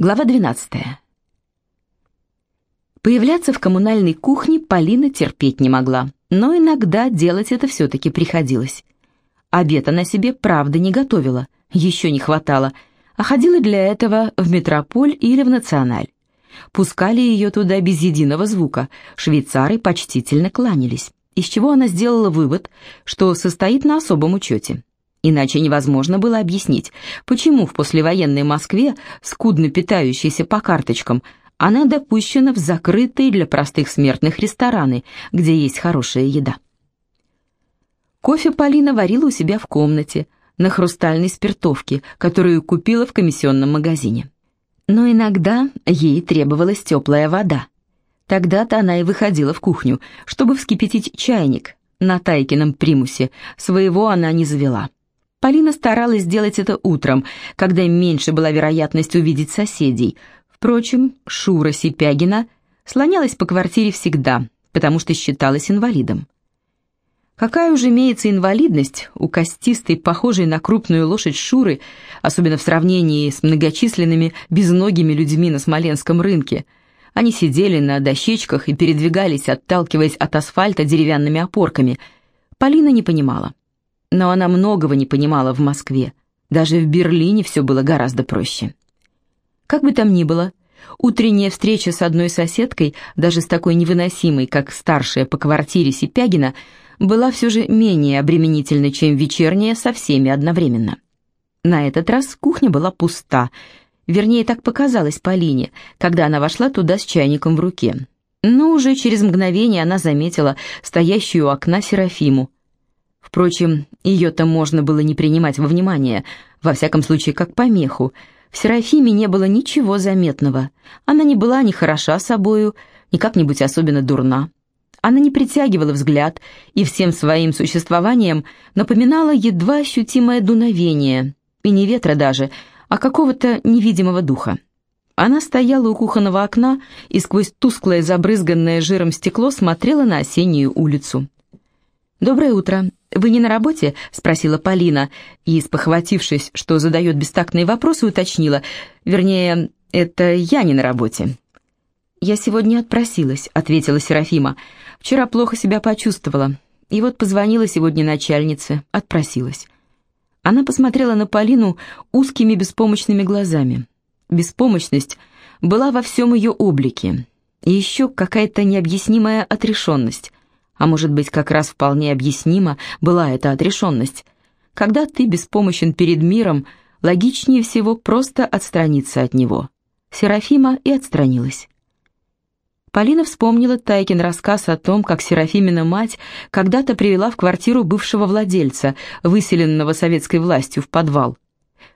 Глава 12. Появляться в коммунальной кухне Полина терпеть не могла, но иногда делать это все-таки приходилось. Обед она себе, правда, не готовила, еще не хватало, а ходила для этого в метрополь или в националь. Пускали ее туда без единого звука, швейцары почтительно кланялись, из чего она сделала вывод, что состоит на особом учете. Иначе невозможно было объяснить, почему в послевоенной Москве, скудно питающейся по карточкам, она допущена в закрытые для простых смертных рестораны, где есть хорошая еда. Кофе Полина варила у себя в комнате, на хрустальной спиртовке, которую купила в комиссионном магазине. Но иногда ей требовалась теплая вода. Тогда-то она и выходила в кухню, чтобы вскипятить чайник. На Тайкином примусе своего она не завела. Полина старалась сделать это утром, когда меньше была вероятность увидеть соседей. Впрочем, Шура Сипягина слонялась по квартире всегда, потому что считалась инвалидом. Какая уже имеется инвалидность у костистой, похожей на крупную лошадь Шуры, особенно в сравнении с многочисленными безногими людьми на Смоленском рынке. Они сидели на дощечках и передвигались, отталкиваясь от асфальта деревянными опорками. Полина не понимала. Но она многого не понимала в Москве. Даже в Берлине все было гораздо проще. Как бы там ни было, утренняя встреча с одной соседкой, даже с такой невыносимой, как старшая по квартире Сипягина, была все же менее обременительной, чем вечерняя со всеми одновременно. На этот раз кухня была пуста, вернее, так показалось Полине, когда она вошла туда с чайником в руке. Но уже через мгновение она заметила стоящую у окна Серафиму, Впрочем, ее-то можно было не принимать во внимание, во всяком случае, как помеху. В Серафиме не было ничего заметного. Она не была ни хороша собою, ни как-нибудь особенно дурна. Она не притягивала взгляд и всем своим существованием напоминала едва ощутимое дуновение, и не ветра даже, а какого-то невидимого духа. Она стояла у кухонного окна и сквозь тусклое забрызганное жиром стекло смотрела на осеннюю улицу. «Доброе утро. Вы не на работе?» — спросила Полина, и, спохватившись, что задает бестактные вопросы, уточнила. «Вернее, это я не на работе». «Я сегодня отпросилась», — ответила Серафима. «Вчера плохо себя почувствовала. И вот позвонила сегодня начальнице, отпросилась». Она посмотрела на Полину узкими беспомощными глазами. Беспомощность была во всем ее облике. И еще какая-то необъяснимая отрешенность. А может быть, как раз вполне объяснима была эта отрешенность. Когда ты беспомощен перед миром, логичнее всего просто отстраниться от него. Серафима и отстранилась. Полина вспомнила Тайкин рассказ о том, как Серафимина мать когда-то привела в квартиру бывшего владельца, выселенного советской властью в подвал.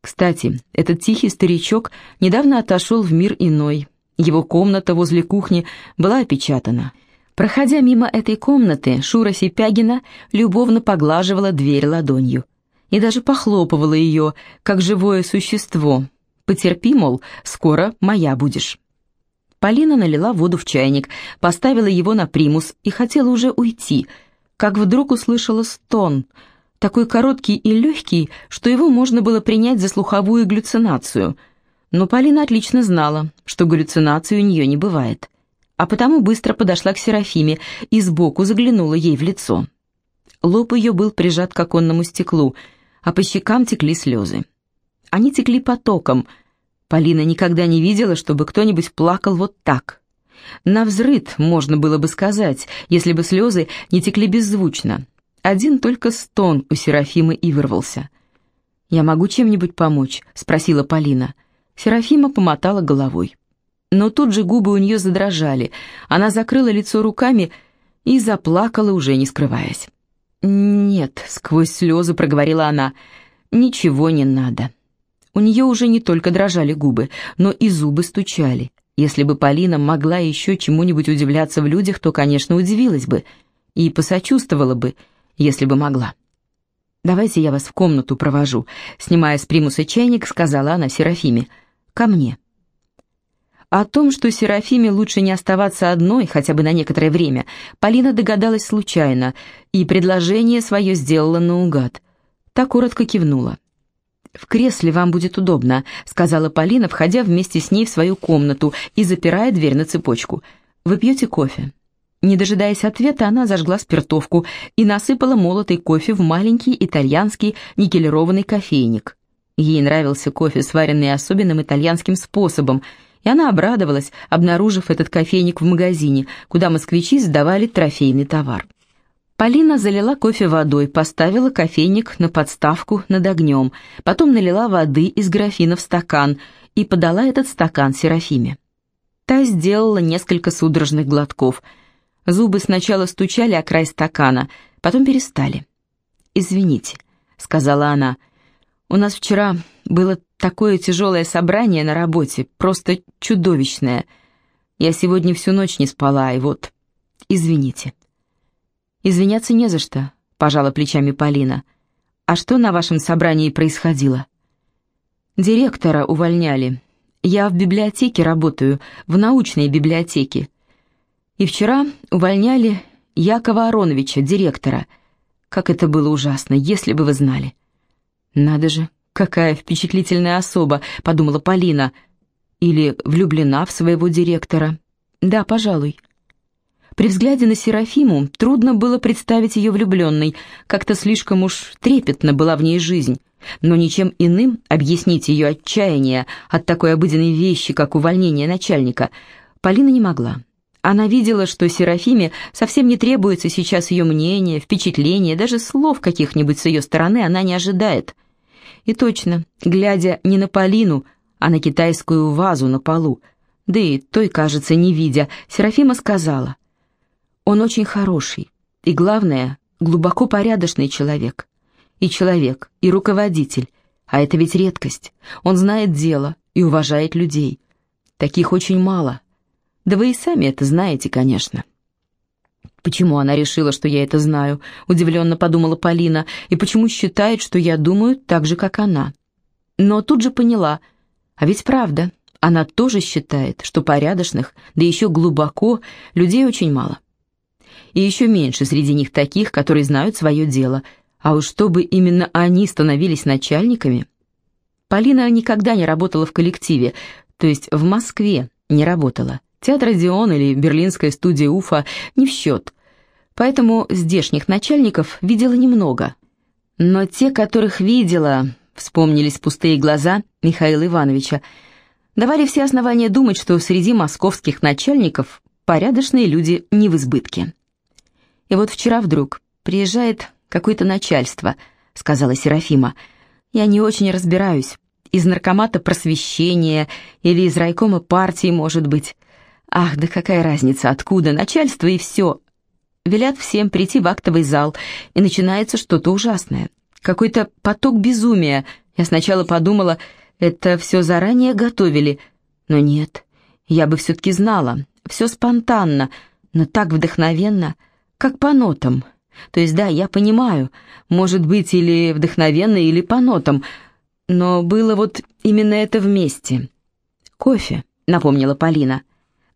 Кстати, этот тихий старичок недавно отошел в мир иной. Его комната возле кухни была опечатана. Проходя мимо этой комнаты, Шура Сипягина любовно поглаживала дверь ладонью и даже похлопывала ее, как живое существо. «Потерпи, мол, скоро моя будешь». Полина налила воду в чайник, поставила его на примус и хотела уже уйти, как вдруг услышала стон, такой короткий и легкий, что его можно было принять за слуховую галлюцинацию. Но Полина отлично знала, что галлюцинации у нее не бывает а потому быстро подошла к Серафиме и сбоку заглянула ей в лицо. Лоб ее был прижат к оконному стеклу, а по щекам текли слезы. Они текли потоком. Полина никогда не видела, чтобы кто-нибудь плакал вот так. На взрыд, можно было бы сказать, если бы слезы не текли беззвучно. Один только стон у Серафимы и вырвался. «Я могу чем-нибудь помочь?» — спросила Полина. Серафима помотала головой. Но тут же губы у нее задрожали. Она закрыла лицо руками и заплакала, уже не скрываясь. «Нет», — сквозь слезы проговорила она, — «ничего не надо». У нее уже не только дрожали губы, но и зубы стучали. Если бы Полина могла еще чему-нибудь удивляться в людях, то, конечно, удивилась бы и посочувствовала бы, если бы могла. «Давайте я вас в комнату провожу», — снимая с примуса чайник, сказала она Серафиме. «Ко мне». О том, что Серафиме лучше не оставаться одной хотя бы на некоторое время, Полина догадалась случайно и предложение свое сделала наугад. Так коротко кивнула. «В кресле вам будет удобно», — сказала Полина, входя вместе с ней в свою комнату и запирая дверь на цепочку. «Вы пьете кофе?» Не дожидаясь ответа, она зажгла спиртовку и насыпала молотый кофе в маленький итальянский никелированный кофейник. Ей нравился кофе, сваренный особенным итальянским способом, и она обрадовалась, обнаружив этот кофейник в магазине, куда москвичи сдавали трофейный товар. Полина залила кофе водой, поставила кофейник на подставку над огнем, потом налила воды из графина в стакан и подала этот стакан Серафиме. Та сделала несколько судорожных глотков. Зубы сначала стучали о край стакана, потом перестали. «Извините», — сказала она, — «у нас вчера было такое тяжелое собрание на работе, просто чудовищное. Я сегодня всю ночь не спала, и вот... Извините». «Извиняться не за что», — пожала плечами Полина. «А что на вашем собрании происходило?» «Директора увольняли. Я в библиотеке работаю, в научной библиотеке. И вчера увольняли Якова Ароновича, директора. Как это было ужасно, если бы вы знали». «Надо же, какая впечатлительная особа», — подумала Полина. «Или влюблена в своего директора». «Да, пожалуй». При взгляде на Серафиму трудно было представить ее влюбленной, как-то слишком уж трепетно была в ней жизнь. Но ничем иным объяснить ее отчаяние от такой обыденной вещи, как увольнение начальника, Полина не могла. Она видела, что Серафиме совсем не требуется сейчас ее мнение, впечатление, даже слов каких-нибудь с ее стороны она не ожидает. И точно, глядя не на Полину, а на китайскую вазу на полу, да и той, кажется, не видя, Серафима сказала, он очень хороший и, главное, глубоко порядочный человек. И человек, и руководитель. А это ведь редкость. Он знает дело и уважает людей. Таких очень мало. Да вы и сами это знаете, конечно. Почему она решила, что я это знаю? Удивленно подумала Полина. И почему считает, что я думаю так же, как она? Но тут же поняла. А ведь правда, она тоже считает, что порядочных, да еще глубоко, людей очень мало и еще меньше среди них таких, которые знают свое дело. А уж чтобы именно они становились начальниками. Полина никогда не работала в коллективе, то есть в Москве не работала. Театр «Одион» или берлинская студия «Уфа» не в счет. Поэтому здешних начальников видела немного. Но те, которых видела, вспомнились пустые глаза Михаила Ивановича, давали все основания думать, что среди московских начальников порядочные люди не в избытке. И вот вчера вдруг приезжает какое-то начальство, сказала Серафима. Я не очень разбираюсь. Из наркомата просвещения или из райкома партии, может быть. Ах, да какая разница, откуда, начальство и все. Велят всем прийти в актовый зал, и начинается что-то ужасное. Какой-то поток безумия. Я сначала подумала, это все заранее готовили. Но нет, я бы все-таки знала. Все спонтанно, но так вдохновенно — как по нотам. То есть, да, я понимаю, может быть или вдохновенно, или по нотам, но было вот именно это вместе. «Кофе», — напомнила Полина.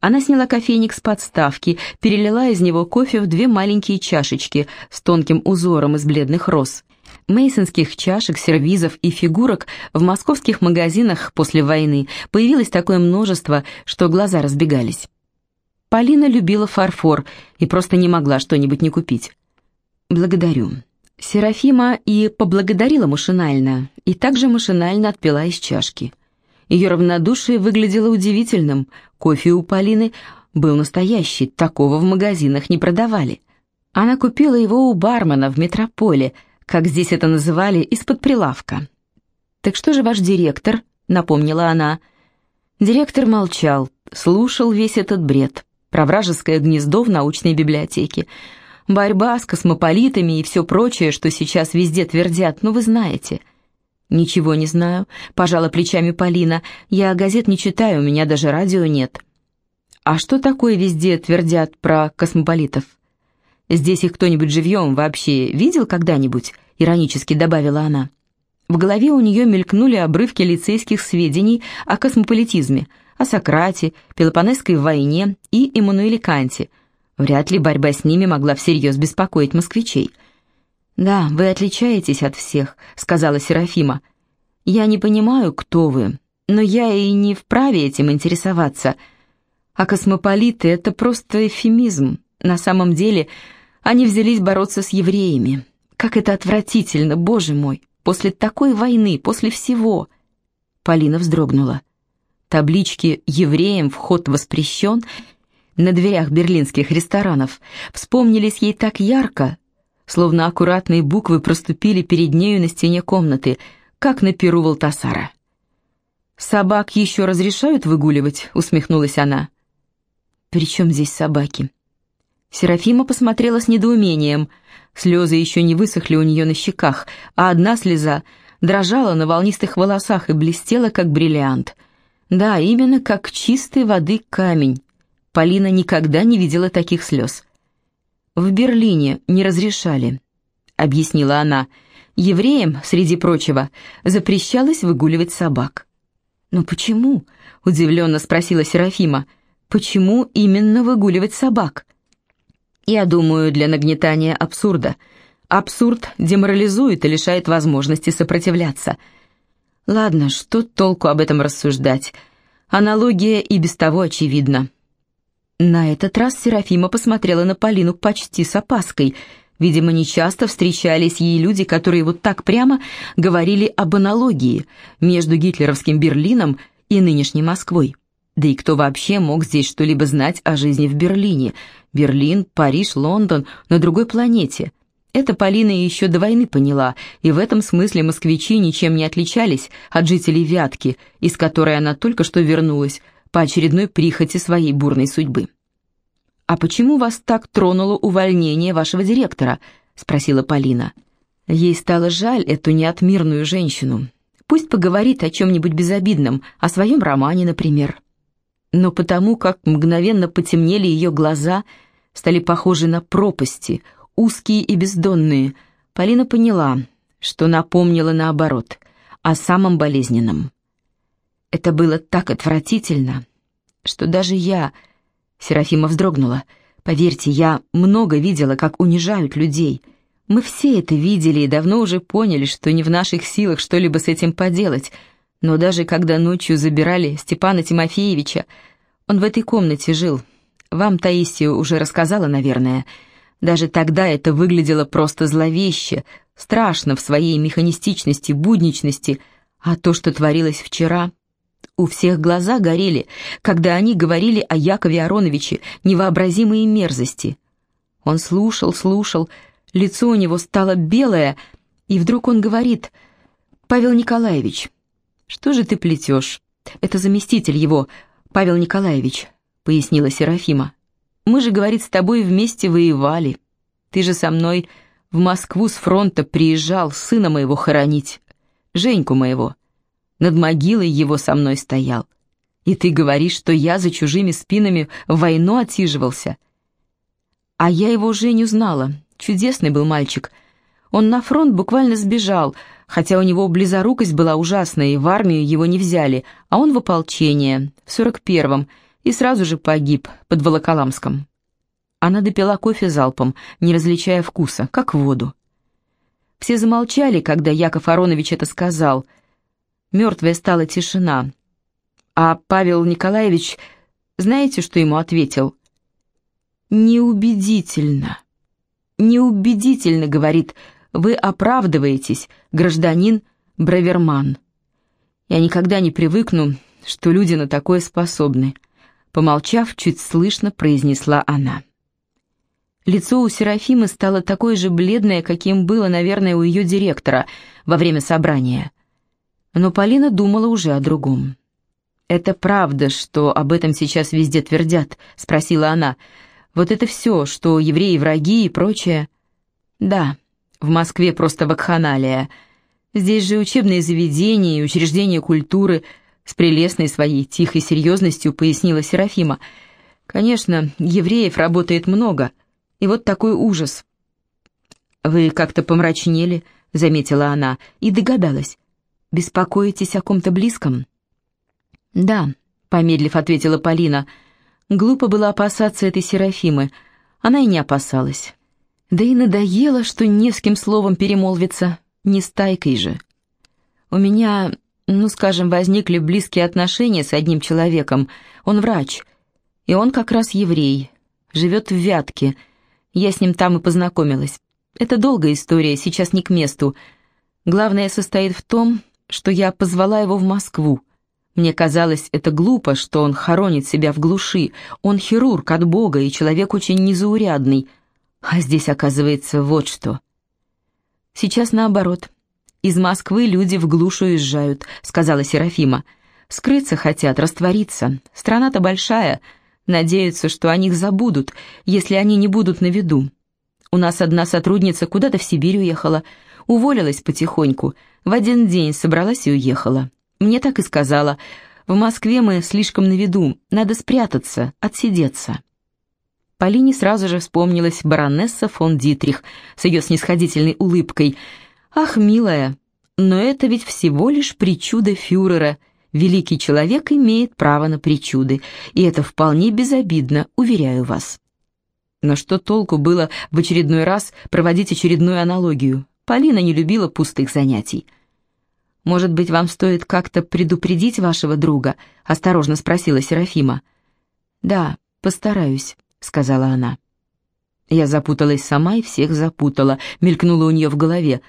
Она сняла кофейник с подставки, перелила из него кофе в две маленькие чашечки с тонким узором из бледных роз. Мейсонских чашек, сервизов и фигурок в московских магазинах после войны появилось такое множество, что глаза разбегались. Полина любила фарфор и просто не могла что-нибудь не купить. «Благодарю». Серафима и поблагодарила машинально, и также машинально отпила из чашки. Ее равнодушие выглядело удивительным. Кофе у Полины был настоящий, такого в магазинах не продавали. Она купила его у бармена в метрополе, как здесь это называли, из-под прилавка. «Так что же ваш директор?» — напомнила она. Директор молчал, слушал весь этот бред про вражеское гнездо в научной библиотеке. Борьба с космополитами и все прочее, что сейчас везде твердят, ну вы знаете. «Ничего не знаю», — пожала плечами Полина. «Я газет не читаю, у меня даже радио нет». «А что такое везде твердят про космополитов?» «Здесь их кто-нибудь живьем вообще видел когда-нибудь?» — иронически добавила она. В голове у нее мелькнули обрывки лицейских сведений о космополитизме — о Сократе, Пелопонесской войне и Эммануиле Канте. Вряд ли борьба с ними могла всерьез беспокоить москвичей. «Да, вы отличаетесь от всех», — сказала Серафима. «Я не понимаю, кто вы, но я и не вправе этим интересоваться. А космополиты — это просто эфемизм. На самом деле они взялись бороться с евреями. Как это отвратительно, боже мой, после такой войны, после всего!» Полина вздрогнула. Таблички «Евреям вход воспрещен» на дверях берлинских ресторанов вспомнились ей так ярко, словно аккуратные буквы проступили перед нею на стене комнаты, как на перу Валтасара. «Собак еще разрешают выгуливать?» — усмехнулась она. «При чем здесь собаки?» Серафима посмотрела с недоумением. Слезы еще не высохли у нее на щеках, а одна слеза дрожала на волнистых волосах и блестела, как бриллиант. Да, именно как чистой воды камень. Полина никогда не видела таких слез. «В Берлине не разрешали», — объяснила она. «Евреям, среди прочего, запрещалось выгуливать собак». «Но почему?» — удивленно спросила Серафима. «Почему именно выгуливать собак?» «Я думаю, для нагнетания абсурда. Абсурд деморализует и лишает возможности сопротивляться». «Ладно, что толку об этом рассуждать? Аналогия и без того очевидна». На этот раз Серафима посмотрела на Полину почти с опаской. Видимо, нечасто встречались ей люди, которые вот так прямо говорили об аналогии между гитлеровским Берлином и нынешней Москвой. Да и кто вообще мог здесь что-либо знать о жизни в Берлине? Берлин, Париж, Лондон, на другой планете. Это Полина еще до войны поняла, и в этом смысле москвичи ничем не отличались от жителей Вятки, из которой она только что вернулась, по очередной прихоти своей бурной судьбы. «А почему вас так тронуло увольнение вашего директора?» — спросила Полина. Ей стало жаль эту неотмирную женщину. Пусть поговорит о чем-нибудь безобидном, о своем романе, например. Но потому, как мгновенно потемнели ее глаза, стали похожи на пропасти, узкие и бездонные, Полина поняла, что напомнила наоборот, о самом болезненном. Это было так отвратительно, что даже я... Серафима вздрогнула. Поверьте, я много видела, как унижают людей. Мы все это видели и давно уже поняли, что не в наших силах что-либо с этим поделать. Но даже когда ночью забирали Степана Тимофеевича, он в этой комнате жил. Вам Таисия уже рассказала, наверное. Даже тогда это выглядело просто зловеще, страшно в своей механистичности, будничности, а то, что творилось вчера, у всех глаза горели, когда они говорили о Якове Ароновиче невообразимые мерзости. Он слушал, слушал, лицо у него стало белое, и вдруг он говорит, «Павел Николаевич, что же ты плетешь? Это заместитель его, Павел Николаевич», — пояснила Серафима. «Мы же, говорит, с тобой вместе воевали. Ты же со мной в Москву с фронта приезжал сына моего хоронить, Женьку моего» над могилой его со мной стоял. И ты говоришь, что я за чужими спинами в войну отсиживался. А я его Женю знала. Чудесный был мальчик. Он на фронт буквально сбежал, хотя у него близорукость была ужасная, и в армию его не взяли, а он в ополчение, в сорок первом, и сразу же погиб под Волоколамском. Она допила кофе залпом, не различая вкуса, как воду. Все замолчали, когда Яков Аронович это сказал — Мертвая стала тишина. А Павел Николаевич, знаете, что ему ответил? «Неубедительно. Неубедительно, — говорит, — вы оправдываетесь, гражданин Браверман. Я никогда не привыкну, что люди на такое способны», — помолчав, чуть слышно произнесла она. Лицо у Серафимы стало такое же бледное, каким было, наверное, у ее директора во время собрания. Но Полина думала уже о другом. «Это правда, что об этом сейчас везде твердят?» — спросила она. «Вот это все, что евреи враги и прочее?» «Да, в Москве просто вакханалия. Здесь же учебные заведения и учреждения культуры с прелестной своей тихой серьезностью пояснила Серафима. Конечно, евреев работает много, и вот такой ужас». «Вы как-то помрачнели», — заметила она, и догадалась. Беспокоитесь о ком-то близком?» «Да», — помедлив ответила Полина. Глупо было опасаться этой Серафимы. Она и не опасалась. Да и надоело, что не с кем словом перемолвиться, не с тайкой же. У меня, ну, скажем, возникли близкие отношения с одним человеком. Он врач, и он как раз еврей, живет в Вятке. Я с ним там и познакомилась. Это долгая история, сейчас не к месту. Главное состоит в том, что я позвала его в Москву. Мне казалось это глупо, что он хоронит себя в глуши. Он хирург от Бога и человек очень незаурядный. А здесь оказывается вот что. Сейчас наоборот. Из Москвы люди в глушу уезжают, сказала Серафима. Скрыться хотят, раствориться. Страна-то большая. Надеются, что о них забудут, если они не будут на виду. У нас одна сотрудница куда-то в Сибирь уехала. Уволилась потихоньку. В один день собралась и уехала. Мне так и сказала. В Москве мы слишком на виду, надо спрятаться, отсидеться. Полине сразу же вспомнилась баронесса фон Дитрих с ее снисходительной улыбкой. «Ах, милая, но это ведь всего лишь причуда фюрера. Великий человек имеет право на причуды, и это вполне безобидно, уверяю вас». Но что толку было в очередной раз проводить очередную аналогию? Полина не любила пустых занятий. «Может быть, вам стоит как-то предупредить вашего друга?» — осторожно спросила Серафима. «Да, постараюсь», — сказала она. Я запуталась сама и всех запутала, мелькнула у нее в голове.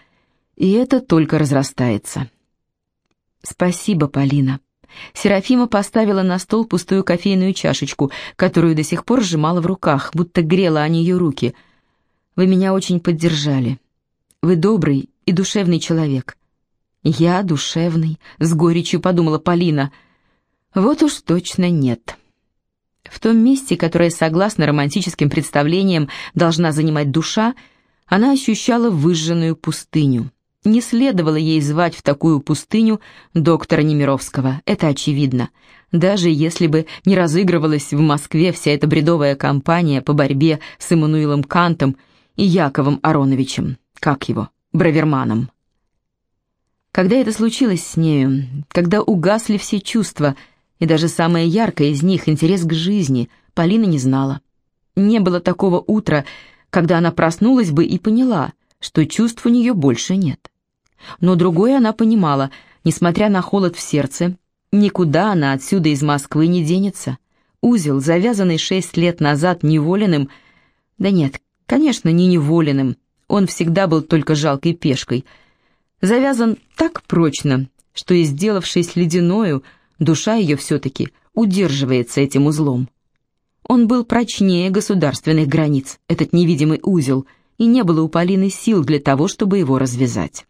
И это только разрастается. «Спасибо, Полина». Серафима поставила на стол пустую кофейную чашечку, которую до сих пор сжимала в руках, будто грела о нее руки. «Вы меня очень поддержали. Вы добрый и душевный человек. «Я душевный», — с горечью подумала Полина. «Вот уж точно нет». В том месте, которое, согласно романтическим представлениям, должна занимать душа, она ощущала выжженную пустыню. Не следовало ей звать в такую пустыню доктора Немировского, это очевидно. Даже если бы не разыгрывалась в Москве вся эта бредовая кампания по борьбе с Эммануилом Кантом и Яковом Ароновичем, как его, Браверманом. Когда это случилось с нею, когда угасли все чувства, и даже самое яркое из них, интерес к жизни, Полина не знала. Не было такого утра, когда она проснулась бы и поняла, что чувств у нее больше нет. Но другое она понимала, несмотря на холод в сердце, никуда она отсюда из Москвы не денется. Узел, завязанный шесть лет назад неволенным, да нет, конечно, не неволенным, он всегда был только жалкой пешкой — завязан так прочно, что и сделавшись ледяною, душа ее все-таки удерживается этим узлом. Он был прочнее государственных границ, этот невидимый узел, и не было у Полины сил для того, чтобы его развязать.